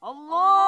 Allah!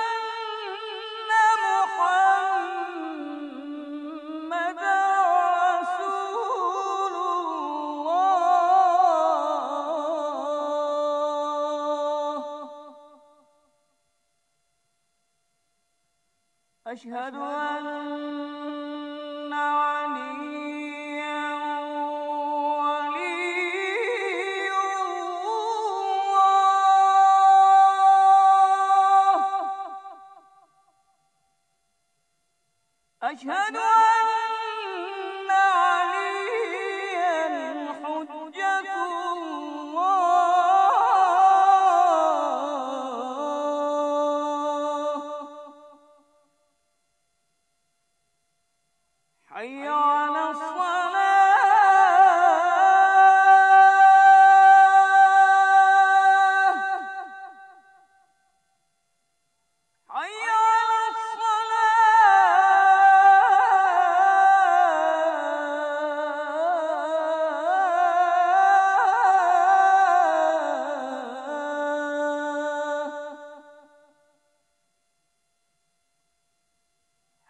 أشهد أن عليا أشهد أن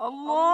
الله